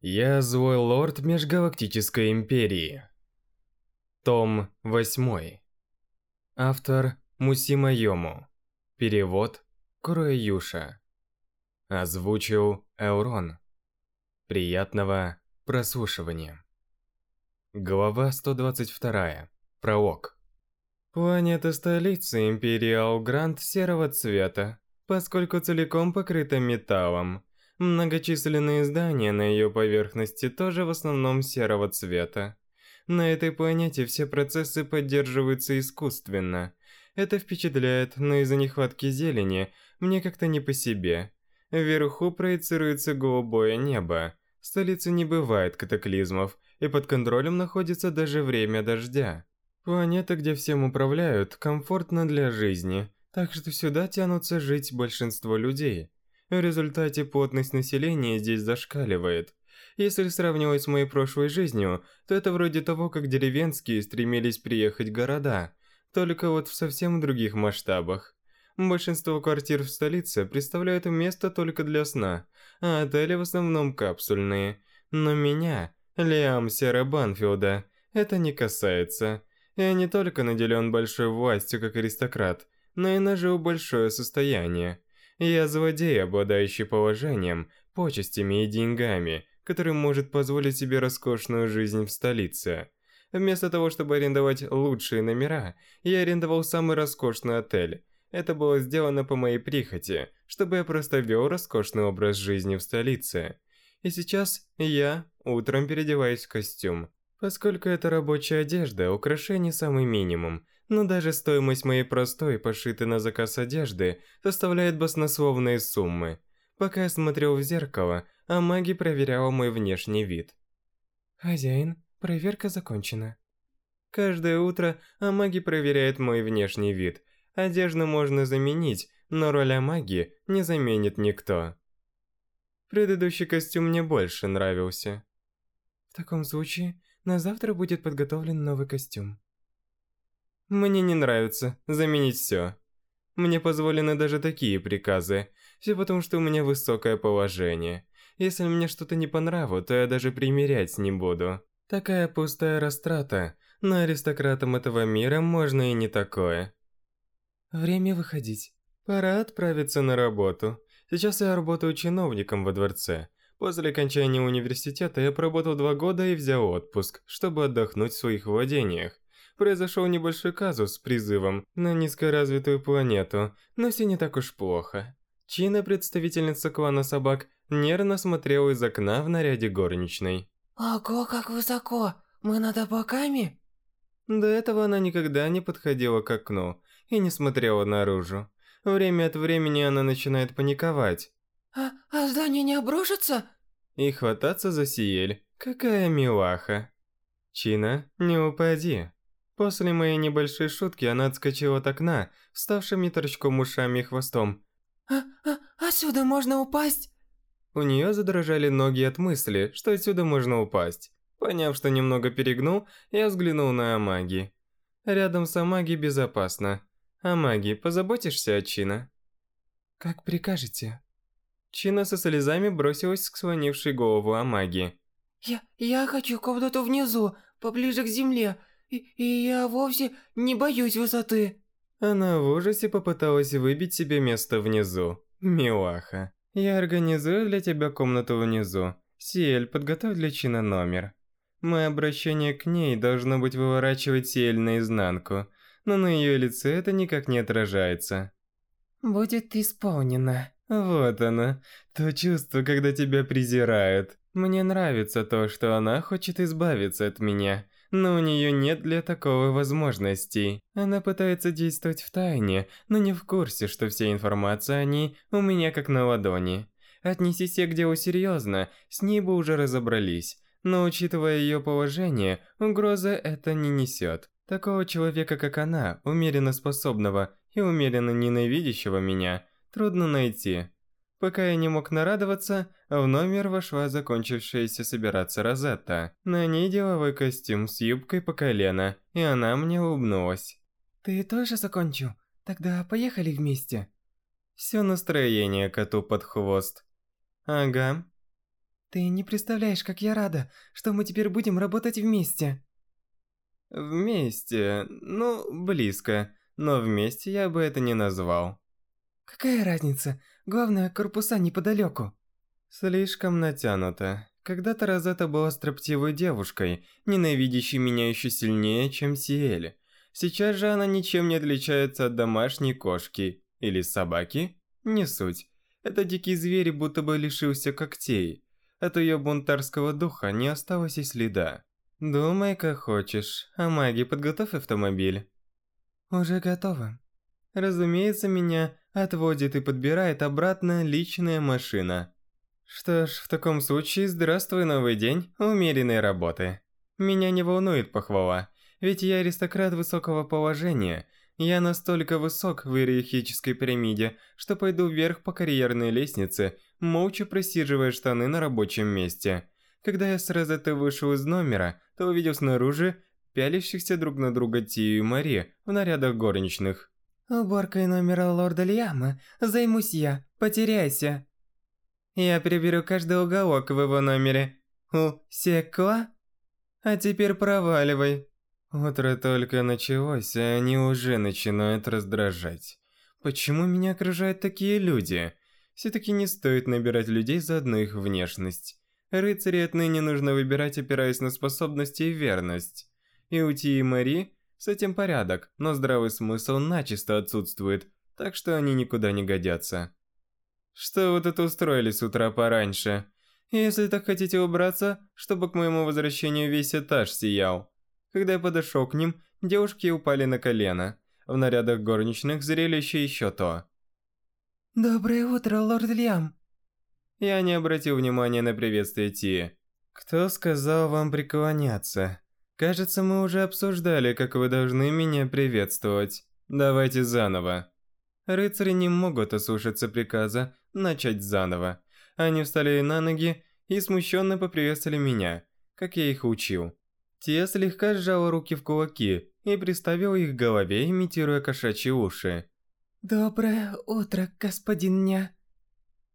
Я злой лорд Межгалактической Империи. Том 8. Автор Мусима Йому. Перевод Куроюша. Озвучил Элрон. Приятного прослушивания. Глава 122. Пролог. Планета столицы Империал Гранд серого цвета, поскольку целиком покрыта металлом. Многочисленные здания на ее поверхности тоже в основном серого цвета. На этой планете все процессы поддерживаются искусственно. Это впечатляет, но из-за нехватки зелени мне как-то не по себе. Вверху проецируется голубое небо. В столице не бывает катаклизмов, и под контролем находится даже время дождя. Планета, где всем управляют, комфортна для жизни, так что сюда тянутся жить большинство людей. В результате плотность населения здесь зашкаливает. Если сравнивать с моей прошлой жизнью, то это вроде того, как деревенские стремились приехать в города, только вот в совсем других масштабах. Большинство квартир в столице представляют место только для сна, а отели в основном капсульные. Но меня, Лиам Сера Банфилда, это не касается. Я не только наделен большой властью как аристократ, но и нажил большое состояние. Я злодей, обладающий положением, почестями и деньгами, который может позволить себе роскошную жизнь в столице. Вместо того, чтобы арендовать лучшие номера, я арендовал самый роскошный отель. Это было сделано по моей прихоти, чтобы я просто вел роскошный образ жизни в столице. И сейчас я утром переодеваюсь в костюм. Поскольку это рабочая одежда, украшений самый минимум – но даже стоимость моей простой, пошитой на заказ одежды, составляет баснословные суммы. Пока я смотрел в зеркало, а маги проверяла мой внешний вид. «Хозяин, проверка закончена». Каждое утро Амаги проверяет мой внешний вид. Одежду можно заменить, но роль Амаги не заменит никто. Предыдущий костюм мне больше нравился. В таком случае, на завтра будет подготовлен новый костюм. Мне не нравится заменить все. Мне позволены даже такие приказы. Все потому, что у меня высокое положение. Если мне что-то не по то я даже примерять не буду. Такая пустая растрата. Но аристократам этого мира можно и не такое. Время выходить. Пора отправиться на работу. Сейчас я работаю чиновником во дворце. После окончания университета я проработал два года и взял отпуск, чтобы отдохнуть в своих владениях произошел небольшой казус с призывом на низкоразвитую планету, но все не так уж плохо. Чина, представительница клана собак, нервно смотрела из окна в наряде горничной. «Ого, как высоко! Мы над облаками?» До этого она никогда не подходила к окну и не смотрела наружу. Время от времени она начинает паниковать. «А, а здание не обрушится?» И хвататься за Сиель. Какая милаха. Чина, не упади. После моей небольшой шутки она отскочила от окна, вставшими торчком ушами и хвостом. «А, а, отсюда можно упасть?» У нее задрожали ноги от мысли, что отсюда можно упасть. Поняв, что немного перегнул, я взглянул на Амаги. Рядом с Амаги безопасно. Амаги, позаботишься о Чина? Как прикажете. Чина со слезами бросилась к склонившей голову Амаги. Я, я хочу куда-то внизу, поближе к земле. И, и я вовсе не боюсь высоты. Она в ужасе попыталась выбить себе место внизу. Милаха. Я организую для тебя комнату внизу. Сиэль, подготовь для Чина номер. Мое обращение к ней должно быть выворачивать Сиэль наизнанку, но на ее лице это никак не отражается. Будет исполнено. Вот оно, то чувство, когда тебя презирают. Мне нравится то, что она хочет избавиться от меня но у нее нет для такого возможностей. Она пытается действовать в тайне, но не в курсе, что вся информация о ней у меня как на ладони. Отнесись к делу серьезно, с ней бы уже разобрались. Но учитывая ее положение, угрозы это не несет. Такого человека, как она, умеренно способного и умеренно ненавидящего меня, трудно найти. Пока я не мог нарадоваться, в номер вошла закончившаяся собираться Розетта. На ней деловой костюм с юбкой по колено, и она мне улыбнулась. «Ты тоже закончил? Тогда поехали вместе». Все настроение коту под хвост. Ага. Ты не представляешь, как я рада, что мы теперь будем работать вместе. Вместе, ну, близко, но вместе я бы это не назвал. Какая разница? Главное, корпуса неподалеку. Слишком натянуто. Когда-то Розетта была строптивой девушкой, ненавидящей меня еще сильнее, чем Сиэль. Сейчас же она ничем не отличается от домашней кошки или собаки. Не суть. Это дикий зверь будто бы лишился когтей. От ее бунтарского духа не осталось и следа. Думай, как хочешь. А маги, подготовь автомобиль. Уже готово. Разумеется, меня отводит и подбирает обратно личная машина. Что ж, в таком случае, здравствуй, новый день, умеренной работы. Меня не волнует похвала, ведь я аристократ высокого положения. Я настолько высок в иерархической пирамиде, что пойду вверх по карьерной лестнице, молча просиживая штаны на рабочем месте. Когда я с Розеттой вышел из номера, то увидел снаружи пялящихся друг на друга Тию и Мари в нарядах горничных. «Уборкой номера лорда Лиама займусь я, потеряйся». Я переберу каждый уголок в его номере. Усекла? А теперь проваливай. Утро только началось, а они уже начинают раздражать. Почему меня окружают такие люди? Все-таки не стоит набирать людей за одну их внешность. Рыцарей отныне нужно выбирать, опираясь на способности и верность. И у Ти и Мари с этим порядок, но здравый смысл начисто отсутствует, так что они никуда не годятся. Что вы тут устроили с утра пораньше? Если так хотите убраться, чтобы к моему возвращению весь этаж сиял. Когда я подошел к ним, девушки упали на колено. В нарядах горничных зрелище еще то. «Доброе утро, лорд Лиам!» Я не обратил внимания на приветствие Ти. «Кто сказал вам преклоняться? Кажется, мы уже обсуждали, как вы должны меня приветствовать. Давайте заново». Рыцари не могут ослушаться приказа начать заново. Они встали на ноги и смущенно поприветствовали меня, как я их учил. Те слегка сжала руки в кулаки и приставила их к голове, имитируя кошачьи уши. «Доброе утро, господин Ня».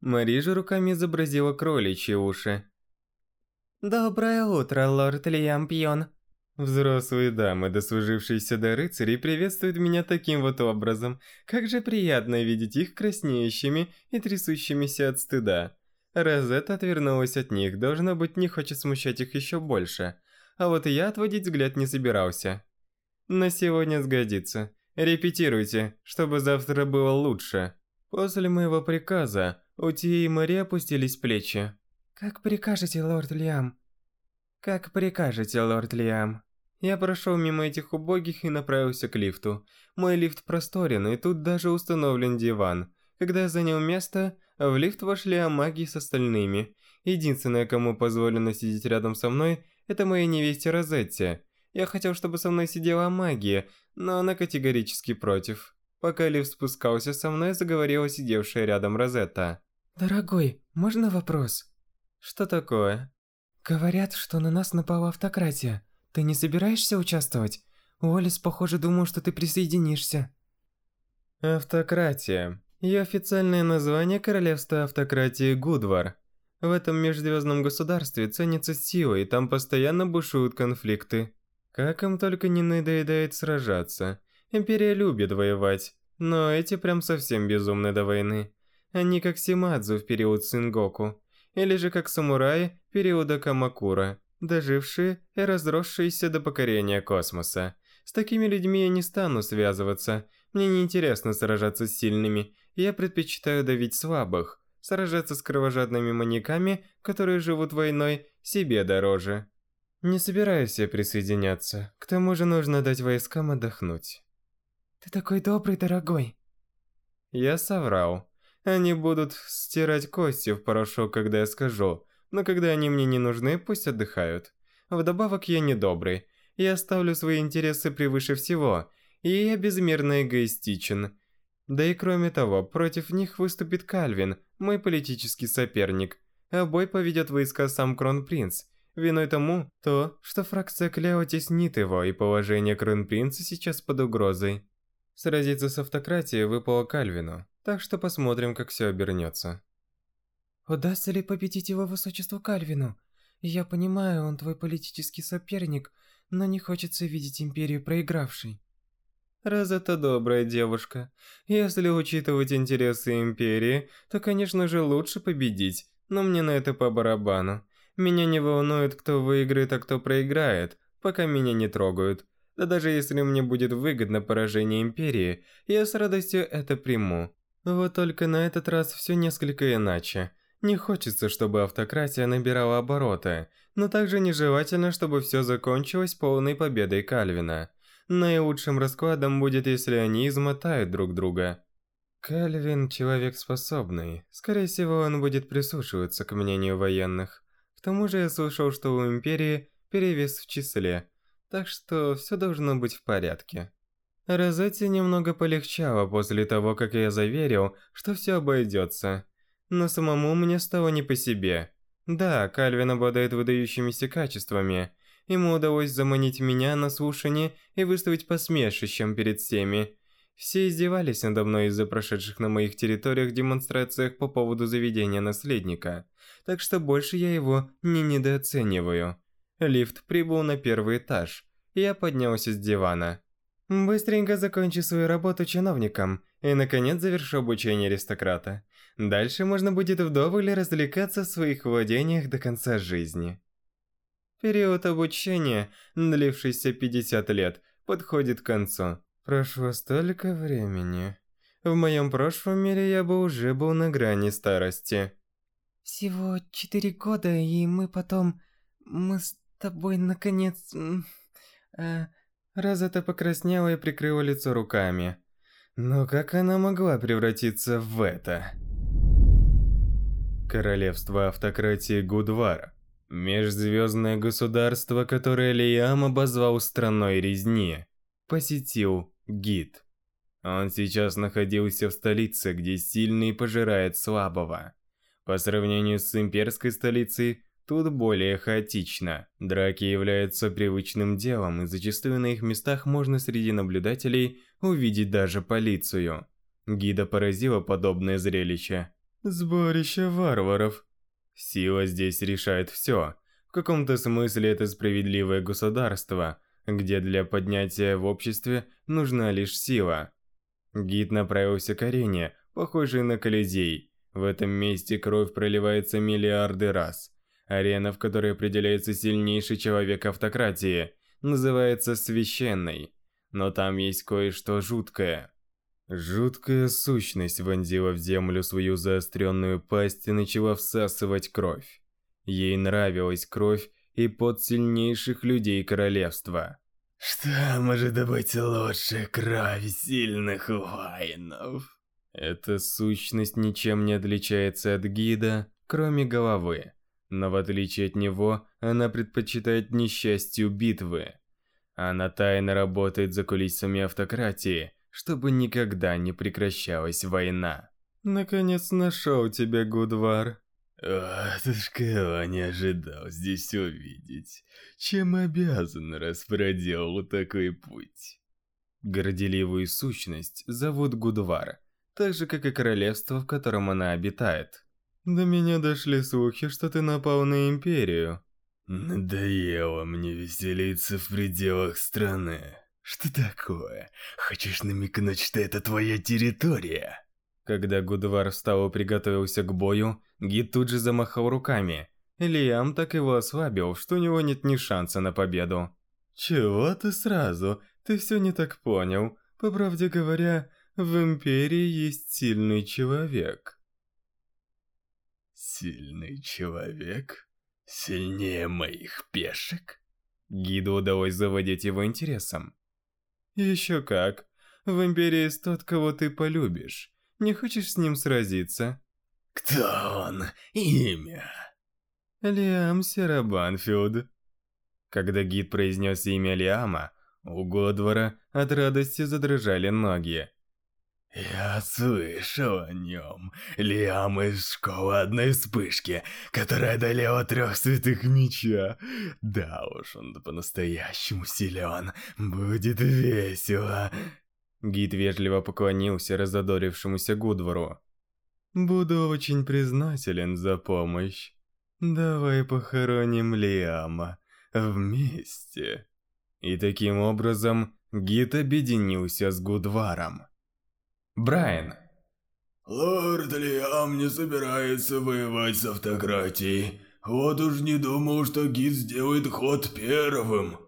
Мари же руками изобразила кроличьи уши. «Доброе утро, лорд Лиампьон». Взрослые дамы, дослужившиеся до рыцарей, приветствуют меня таким вот образом. Как же приятно видеть их краснеющими и трясущимися от стыда. Розетта отвернулась от них, должно быть, не хочет смущать их еще больше. А вот я отводить взгляд не собирался. На сегодня сгодится. Репетируйте, чтобы завтра было лучше. После моего приказа у Ти и Мари опустились плечи. «Как прикажете, лорд Лиам?» «Как прикажете, лорд Лиам?» Я прошел мимо этих убогих и направился к лифту. Мой лифт просторен, и тут даже установлен диван. Когда я занял место, в лифт вошли амаги с остальными. Единственное, кому позволено сидеть рядом со мной, это моя невесте Розетти. Я хотел, чтобы со мной сидела магия, но она категорически против. Пока лифт спускался, со мной заговорила сидевшая рядом Розетта. «Дорогой, можно вопрос?» «Что такое?» «Говорят, что на нас напала автократия. Ты не собираешься участвовать? Уоллес, похоже, думал, что ты присоединишься. Автократия. Ее официальное название – Королевство Автократии Гудвар. В этом межзвездном государстве ценится сила, и там постоянно бушуют конфликты. Как им только не надоедает сражаться. Империя любит воевать, но эти прям совсем безумны до войны. Они как Симадзу в период Сингоку, или же как самураи периода Камакура дожившие и разросшиеся до покорения космоса. С такими людьми я не стану связываться. Мне не интересно сражаться с сильными. Я предпочитаю давить слабых. Сражаться с кровожадными маньяками, которые живут войной, себе дороже. Не собираюсь я присоединяться. К тому же нужно дать войскам отдохнуть. Ты такой добрый, дорогой. Я соврал. Они будут стирать кости в порошок, когда я скажу но когда они мне не нужны, пусть отдыхают. Вдобавок я недобрый, я ставлю свои интересы превыше всего, и я безмерно эгоистичен. Да и кроме того, против них выступит Кальвин, мой политический соперник, а бой поведет войска сам Кронпринц. Виной тому то, что фракция Клео теснит его, и положение Кронпринца сейчас под угрозой. Сразиться с автократией выпало Кальвину, так что посмотрим, как все обернется. Удастся ли победить его высочеству Кальвину. Я понимаю, он твой политический соперник, но не хочется видеть Империю проигравшей. Раз это добрая девушка. Если учитывать интересы Империи, то, конечно же, лучше победить, но мне на это по барабану. Меня не волнует, кто выиграет, а кто проиграет, пока меня не трогают. Да даже если мне будет выгодно поражение Империи, я с радостью это приму. Вот только на этот раз все несколько иначе. Не хочется, чтобы автократия набирала обороты, но также нежелательно, чтобы все закончилось полной победой Кальвина. Наилучшим раскладом будет, если они измотают друг друга. Кальвин человек способный. Скорее всего, он будет прислушиваться к мнению военных. К тому же я слышал, что у Империи перевес в числе, так что все должно быть в порядке. Розетти немного полегчало после того, как я заверил, что все обойдется. Но самому мне стало не по себе. Да, Кальвин обладает выдающимися качествами. Ему удалось заманить меня на слушание и выставить посмешищем перед всеми. Все издевались надо мной из-за прошедших на моих территориях демонстрациях по поводу заведения наследника. Так что больше я его не недооцениваю. Лифт прибыл на первый этаж. Я поднялся с дивана. Быстренько закончу свою работу чиновником и, наконец, завершу обучение аристократа. Дальше можно будет вдоволь развлекаться в своих владениях до конца жизни. Период обучения, длившийся 50 лет, подходит к концу. Прошло столько времени. В моем прошлом мире я бы уже был на грани старости. Всего четыре года, и мы потом... Мы с тобой наконец... Э, Роза-то покраснела и прикрыла лицо руками. Но как она могла превратиться в это? Королевство автократии Гудвар. Межзвездное государство, которое Лиам обозвал страной резни, посетил гид. Он сейчас находился в столице, где сильный пожирает слабого. По сравнению с имперской столицей, тут более хаотично. Драки являются привычным делом, и зачастую на их местах можно среди наблюдателей увидеть даже полицию. Гида поразило подобное зрелище. Сборище варваров. Сила здесь решает все. В каком-то смысле это справедливое государство, где для поднятия в обществе нужна лишь сила. Гид направился к арене, похожей на Колизей. В этом месте кровь проливается миллиарды раз. Арена, в которой определяется сильнейший человек автократии, называется Священной. Но там есть кое-что жуткое. Жуткая сущность вонзила в землю свою заостренную пасть и начала всасывать кровь. Ей нравилась кровь и под сильнейших людей королевства. Что может быть лучше крови сильных воинов? Эта сущность ничем не отличается от гида, кроме головы. Но в отличие от него, она предпочитает несчастью битвы. Она тайно работает за кулисами автократии, чтобы никогда не прекращалась война. Наконец нашел тебя, Гудвар. Уж кого не ожидал здесь увидеть. Чем обязан, раз проделал такой путь? Горделивую сущность зовут Гудвар, так же, как и королевство, в котором она обитает. До меня дошли слухи, что ты напал на Империю. Надоело мне веселиться в пределах страны. Что такое? Хочешь намекнуть, что это твоя территория? Когда Гудвар встал и приготовился к бою, гид тут же замахал руками. Лиам так его ослабил, что у него нет ни шанса на победу. «Чего ты сразу? Ты все не так понял. По правде говоря, в Империи есть сильный человек». «Сильный человек? Сильнее моих пешек?» Гиду удалось заводить его интересом. Еще как. В Империи есть тот, кого ты полюбишь. Не хочешь с ним сразиться? Кто он? Имя? Лиам Серабанфилд. Когда гид произнес имя Лиама, у Годвара от радости задрожали ноги. Я слышал о нем. Лиам из школы одной вспышки, которая одолела трех святых меча. Да уж, он по-настоящему силен. Будет весело. Гид вежливо поклонился разодорившемуся Гудвору. Буду очень признателен за помощь. Давай похороним Лиама вместе. И таким образом Гид объединился с Гудваром. Брайан. Лорд Лиам не собирается воевать с автократией. Вот уж не думал, что Гид сделает ход первым.